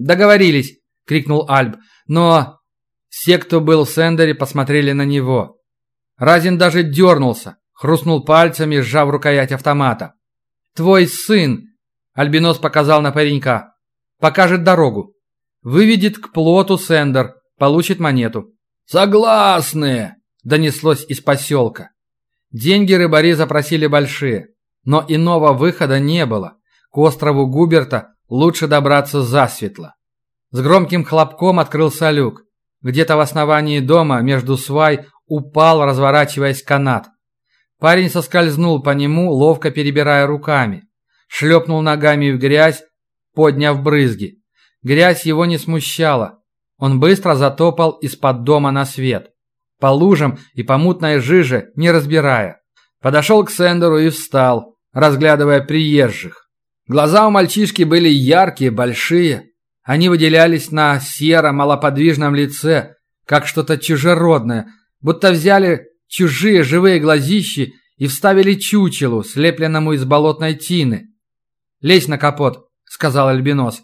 «Договорились!» – крикнул Альб. «Но...» Все, кто был в Сендере, посмотрели на него. Разин даже дернулся, хрустнул пальцами, сжав рукоять автомата. «Твой сын!» – Альбинос показал на паренька. «Покажет дорогу. Выведет к плоту Сендер, получит монету». «Согласны!» – донеслось из поселка. Деньги рыбари запросили большие, но иного выхода не было. К острову Губерта лучше добраться засветло. С громким хлопком открылся люк. Где-то в основании дома между свай упал, разворачиваясь канат. Парень соскользнул по нему, ловко перебирая руками. Шлепнул ногами в грязь, подняв брызги. Грязь его не смущала. Он быстро затопал из-под дома на свет. По лужам и по мутной жиже, не разбирая. Подошел к Сендеру и встал, разглядывая приезжих. Глаза у мальчишки были яркие, большие. Они выделялись на сером, малоподвижном лице, как что-то чужеродное, будто взяли чужие живые глазищи и вставили чучелу, слепленному из болотной тины. «Лезь на капот», — сказал Альбинос.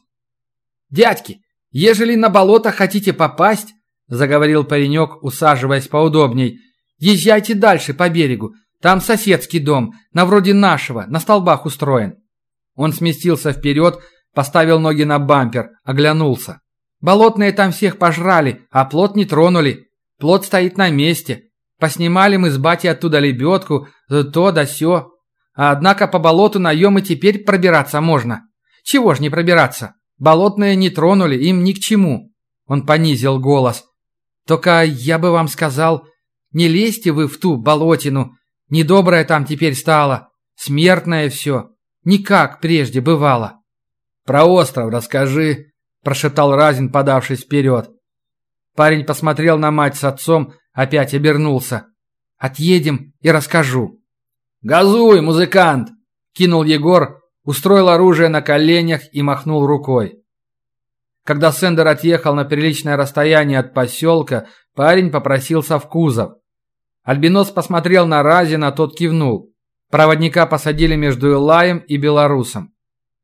«Дядьки, ежели на болото хотите попасть», — заговорил паренек, усаживаясь поудобней, «езжайте дальше по берегу. Там соседский дом, на вроде нашего, на столбах устроен». Он сместился вперед, Поставил ноги на бампер, оглянулся. Болотные там всех пожрали, а плот не тронули. Плот стоит на месте. Поснимали мы с батей оттуда лебедку, то да сё. А однако по болоту наем и теперь пробираться можно. Чего ж не пробираться? Болотные не тронули, им ни к чему. Он понизил голос. Только я бы вам сказал, не лезьте вы в ту болотину. Недоброе там теперь стало. Смертное все. Никак прежде бывало. «Про остров расскажи», – прошептал Разин, подавшись вперед. Парень посмотрел на мать с отцом, опять обернулся. «Отъедем и расскажу». «Газуй, музыкант!» – кинул Егор, устроил оружие на коленях и махнул рукой. Когда Сендер отъехал на приличное расстояние от поселка, парень попросился в кузов. Альбинос посмотрел на Разина, тот кивнул. Проводника посадили между Илаем и Белорусом.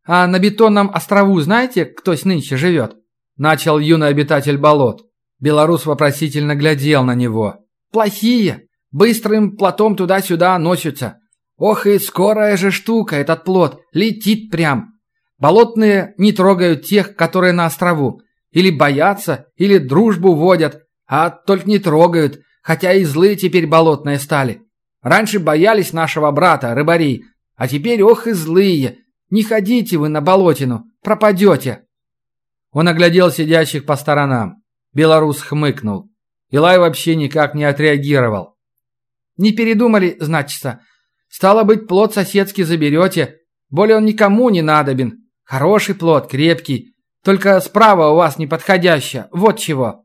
«А на бетонном острову знаете, кто с нынче живет?» Начал юный обитатель болот. Белорус вопросительно глядел на него. «Плохие. Быстрым плотом туда-сюда носятся. Ох и скорая же штука этот плот. Летит прям. Болотные не трогают тех, которые на острову. Или боятся, или дружбу водят. А только не трогают, хотя и злые теперь болотные стали. Раньше боялись нашего брата, рыбарей, а теперь ох и злые, не ходите вы на болотину, пропадете!» Он оглядел сидящих по сторонам. Белорус хмыкнул. Илай вообще никак не отреагировал. «Не передумали, значится. Стало быть, плод соседский заберете. Более он никому не надобен. Хороший плод, крепкий. Только справа у вас неподходящая. Вот чего».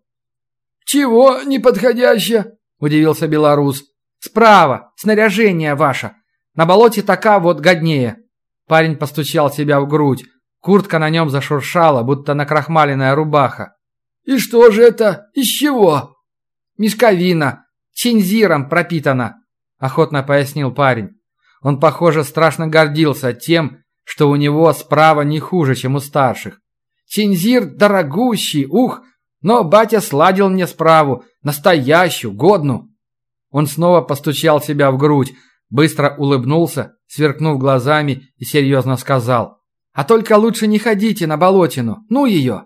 «Чего неподходящее?» – удивился белорус. «Справа, снаряжение ваше. На болоте така вот годнее. Парень постучал себя в грудь. Куртка на нем зашуршала, будто накрахмаленная рубаха. «И что же это? Из чего?» «Мешковина. Чинзиром пропитана», – охотно пояснил парень. Он, похоже, страшно гордился тем, что у него справа не хуже, чем у старших. «Чинзир дорогущий, ух! Но батя сладил мне справу, настоящую, годную». Он снова постучал себя в грудь, быстро улыбнулся сверкнув глазами и серьезно сказал. «А только лучше не ходите на болотину, ну ее!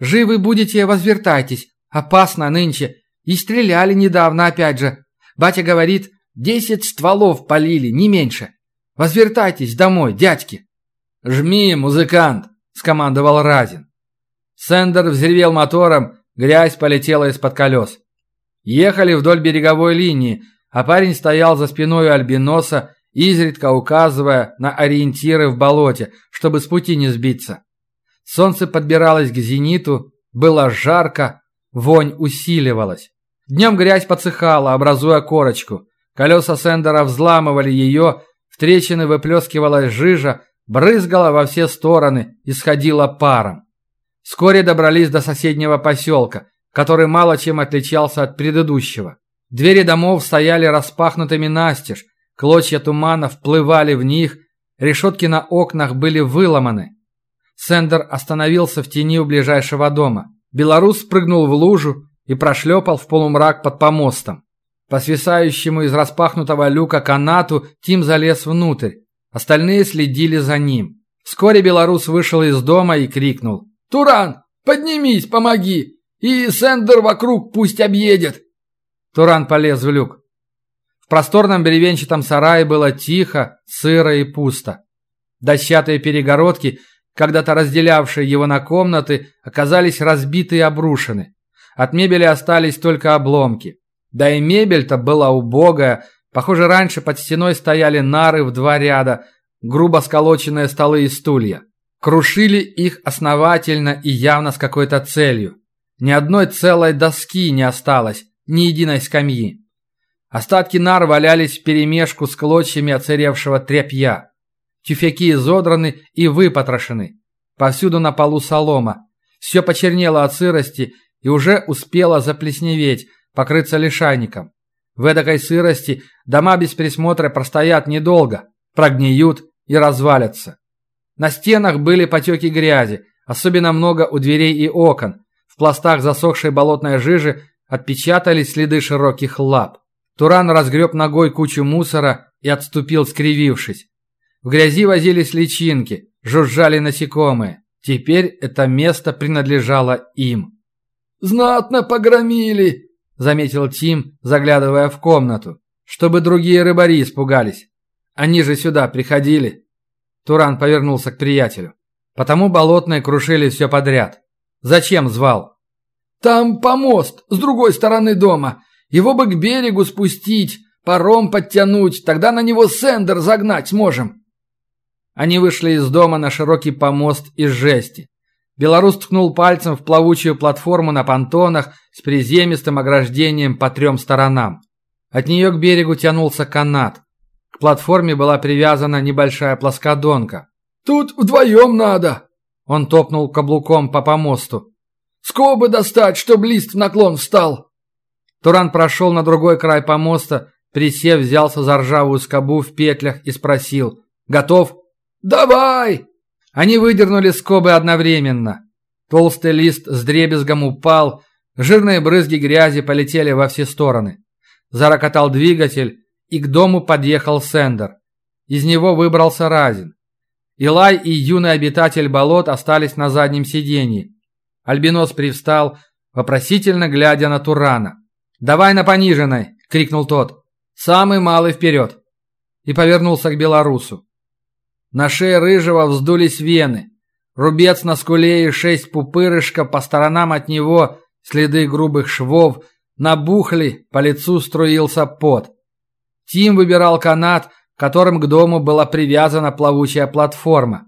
Живы будете, возвертайтесь, опасно нынче, и стреляли недавно опять же. Батя говорит, десять стволов полили, не меньше. Возвертайтесь домой, дядьки!» «Жми, музыкант!» – скомандовал Разин. Сендер взревел мотором, грязь полетела из-под колес. Ехали вдоль береговой линии, а парень стоял за спиной альбиноса изредка указывая на ориентиры в болоте, чтобы с пути не сбиться. Солнце подбиралось к зениту, было жарко, вонь усиливалась. Днем грязь подсыхала, образуя корочку. Колеса Сендера взламывали ее, в трещины выплескивалась жижа, брызгала во все стороны, исходила паром. Вскоре добрались до соседнего поселка, который мало чем отличался от предыдущего. Двери домов стояли распахнутыми настежь, Клочья тумана вплывали в них, решетки на окнах были выломаны. Сендер остановился в тени у ближайшего дома. Белорус спрыгнул в лужу и прошлепал в полумрак под помостом. По свисающему из распахнутого люка канату Тим залез внутрь. Остальные следили за ним. Вскоре белорус вышел из дома и крикнул. «Туран, поднимись, помоги! И Сендер вокруг пусть объедет!» Туран полез в люк. В просторном бревенчатом сарае было тихо, сыро и пусто. Дощатые перегородки, когда-то разделявшие его на комнаты, оказались разбиты и обрушены. От мебели остались только обломки. Да и мебель-то была убогая. Похоже, раньше под стеной стояли нары в два ряда, грубо сколоченные столы и стулья. Крушили их основательно и явно с какой-то целью. Ни одной целой доски не осталось, ни единой скамьи. Остатки нар валялись вперемешку с клочьями оцаревшего тряпья. Тюфяки изодраны и выпотрошены. Повсюду на полу солома. Все почернело от сырости и уже успело заплесневеть, покрыться лишайником. В эдакой сырости дома без присмотра простоят недолго, прогниют и развалятся. На стенах были потеки грязи, особенно много у дверей и окон. В пластах засохшей болотной жижи отпечатались следы широких лап. Туран разгреб ногой кучу мусора и отступил, скривившись. В грязи возились личинки, жужжали насекомые. Теперь это место принадлежало им. «Знатно погромили!» – заметил Тим, заглядывая в комнату. «Чтобы другие рыбари испугались. Они же сюда приходили». Туран повернулся к приятелю. Потому болотные крушили все подряд. «Зачем звал?» «Там помост, с другой стороны дома. Его бы к берегу спустить, паром подтянуть, тогда на него сендер загнать сможем». Они вышли из дома на широкий помост из жести. Белорус ткнул пальцем в плавучую платформу на понтонах с приземистым ограждением по трем сторонам. От нее к берегу тянулся канат. К платформе была привязана небольшая плоскодонка. «Тут вдвоем надо!» Он топнул каблуком по помосту. «Скобы достать, чтоб лист в наклон встал!» Туран прошел на другой край помоста, присев, взялся за ржавую скобу в петлях и спросил. «Готов?» «Давай!» Они выдернули скобы одновременно. Толстый лист с дребезгом упал, жирные брызги грязи полетели во все стороны. Зарокотал двигатель, и к дому подъехал Сендер. Из него выбрался Разин. Илай и юный обитатель болот остались на заднем сиденье. Альбинос привстал, вопросительно глядя на Турана. «Давай на пониженной!» — крикнул тот. «Самый малый вперед!» И повернулся к белорусу. На шее рыжего вздулись вены. Рубец на скуле и шесть пупырышка по сторонам от него, следы грубых швов, набухли, по лицу струился пот. Тим выбирал канат, которым к дому была привязана плавучая платформа.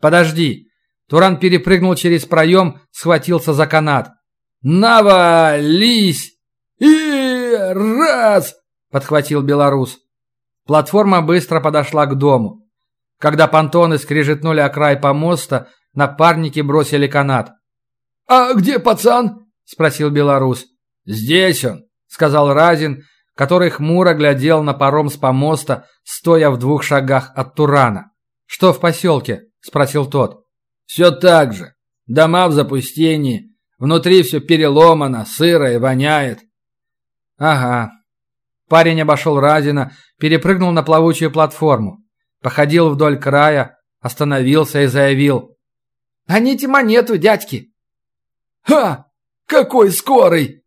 «Подожди!» Туран перепрыгнул через проем, схватился за канат. «Навались!» «И раз!» – подхватил белорус. Платформа быстро подошла к дому. Когда понтоны скрежетнули о край помоста, напарники бросили канат. «А где пацан?» – спросил белорус. «Здесь он», – сказал Разин, который хмуро глядел на паром с помоста, стоя в двух шагах от Турана. «Что в поселке?» – спросил тот. «Все так же. Дома в запустении. Внутри все переломано, сыро и воняет». «Ага». Парень обошел Разина, перепрыгнул на плавучую платформу походил вдоль края, остановился и заявил. «Гоните монету, дядьки!» «Ха! Какой скорый!»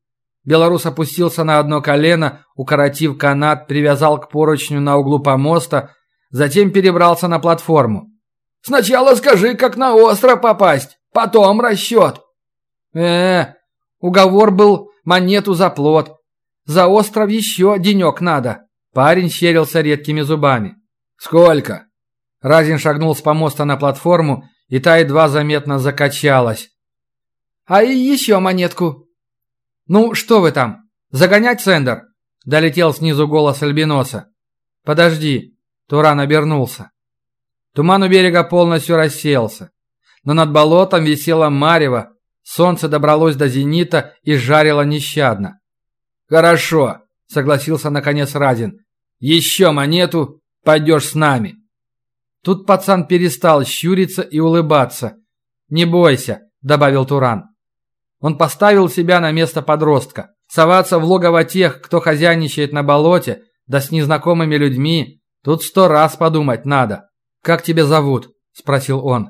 Белорус опустился на одно колено, укоротив канат, привязал к поручню на углу помоста, затем перебрался на платформу. «Сначала скажи, как на остров попасть, потом расчет!» э, уговор был монету за плот. За остров еще денек надо. Парень щерился редкими зубами. «Сколько?» Разин шагнул с помоста на платформу, и та едва заметно закачалась. «А и еще монетку!» «Ну, что вы там? Загонять Сендер?» Долетел снизу голос Альбиноса. «Подожди!» Туран обернулся. Туман у берега полностью рассеялся. Но над болотом висело марево, солнце добралось до зенита и жарило нещадно. «Хорошо», — согласился наконец Разин. «Еще монету Пойдешь с нами». Тут пацан перестал щуриться и улыбаться. «Не бойся», – добавил Туран. Он поставил себя на место подростка. Соваться в логово тех, кто хозяйничает на болоте, да с незнакомыми людьми, тут сто раз подумать надо. «Как тебя зовут?» – спросил он.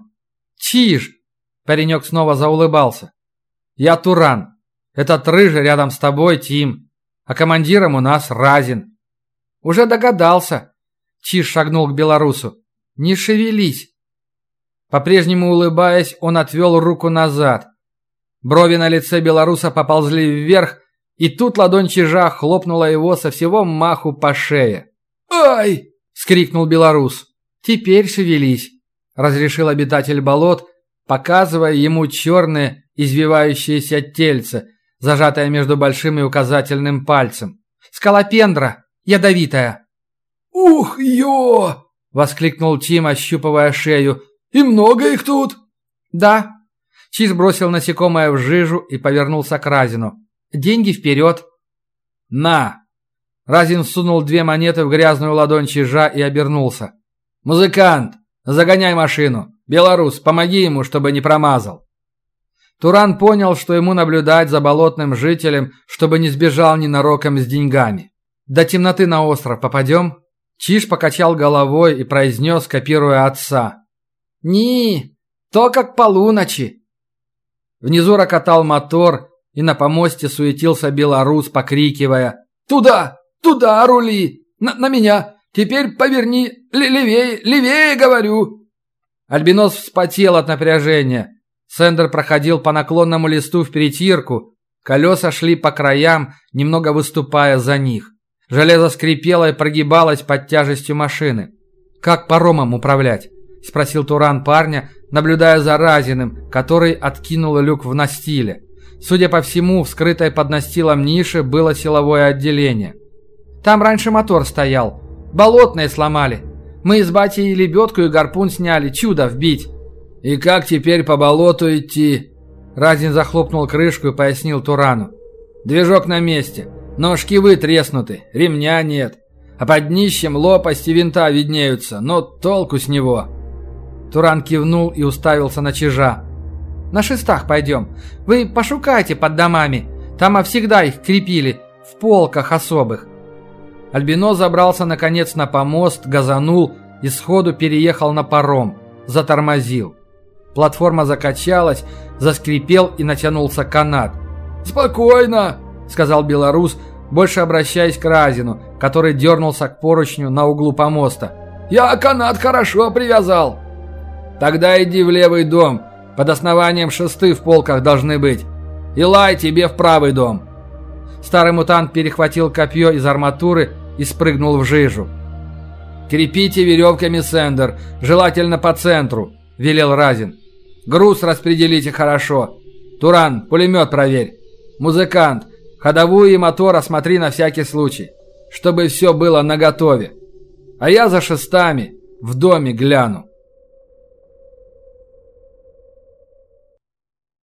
«Чиж!» – паренек снова заулыбался. «Я Туран. Этот рыжий рядом с тобой Тим. А командиром у нас Разин». «Уже догадался!» – Чиж шагнул к белорусу. «Не шевелись!» По-прежнему улыбаясь, он отвел руку назад. Брови на лице белоруса поползли вверх, и тут ладонь чижа хлопнула его со всего маху по шее. «Ай!» – скрикнул белорус. «Теперь шевелись», – разрешил обитатель болот, показывая ему черное извивающееся тельце, зажатое между большим и указательным пальцем. «Скалопендра! Ядовитая!» «Ух, ё!» – воскликнул Тим, ощупывая шею. «И много их тут?» «Да». Чиз бросил насекомое в жижу и повернулся к Разину. «Деньги вперед!» «На!» Разин сунул две монеты в грязную ладонь чижа и обернулся. «Музыкант, загоняй машину! Белорус, помоги ему, чтобы не промазал!» Туран понял, что ему наблюдать за болотным жителем, чтобы не сбежал ненароком с деньгами. «До темноты на остров попадем?» Чиж покачал головой и произнес, копируя отца. «Ни, то как полуночи!» Внизу рокотал мотор, и на помосте суетился белорус, покрикивая «Туда! Туда рули! На, на меня! Теперь поверни левее, левее, говорю!» Альбинос вспотел от напряжения. Сендер проходил по наклонному листу в перетирку. Колеса шли по краям, немного выступая за них. Железо скрипело и прогибалось под тяжестью машины. «Как паромом управлять?» – спросил Туран парня, наблюдая за Разиным, который откинул люк в настиле. Судя по всему, в скрытой под настилом нише было силовое отделение. «Там раньше мотор стоял. Болотные сломали. Мы с батей лебедку и гарпун сняли, чудо вбить». «И как теперь по болоту идти?» Разин захлопнул крышку и пояснил Турану. «Движок на месте. Ножки вытреснуты, ремня нет. А под днищем лопасти винта виднеются, но толку с него». Туран кивнул и уставился на чижа. «На шестах пойдем. Вы пошукайте под домами. Там всегда их крепили, в полках особых». Альбино забрался наконец на помост, газанул и сходу переехал на паром. Затормозил. Платформа закачалась, заскрипел и натянулся канат. «Спокойно!» – сказал белорус, больше обращаясь к Разину, который дернулся к поручню на углу помоста. «Я канат хорошо привязал!» Тогда иди в левый дом. Под основанием шесты в полках должны быть. И лай тебе в правый дом. Старый мутант перехватил копье из арматуры и спрыгнул в жижу. «Крепите веревками сендер, желательно по центру», – велел Разин. «Груз распределите хорошо. Туран, пулемет проверь. Музыкант, ходовую и мотор осмотри на всякий случай, чтобы все было наготове. А я за шестами в доме гляну».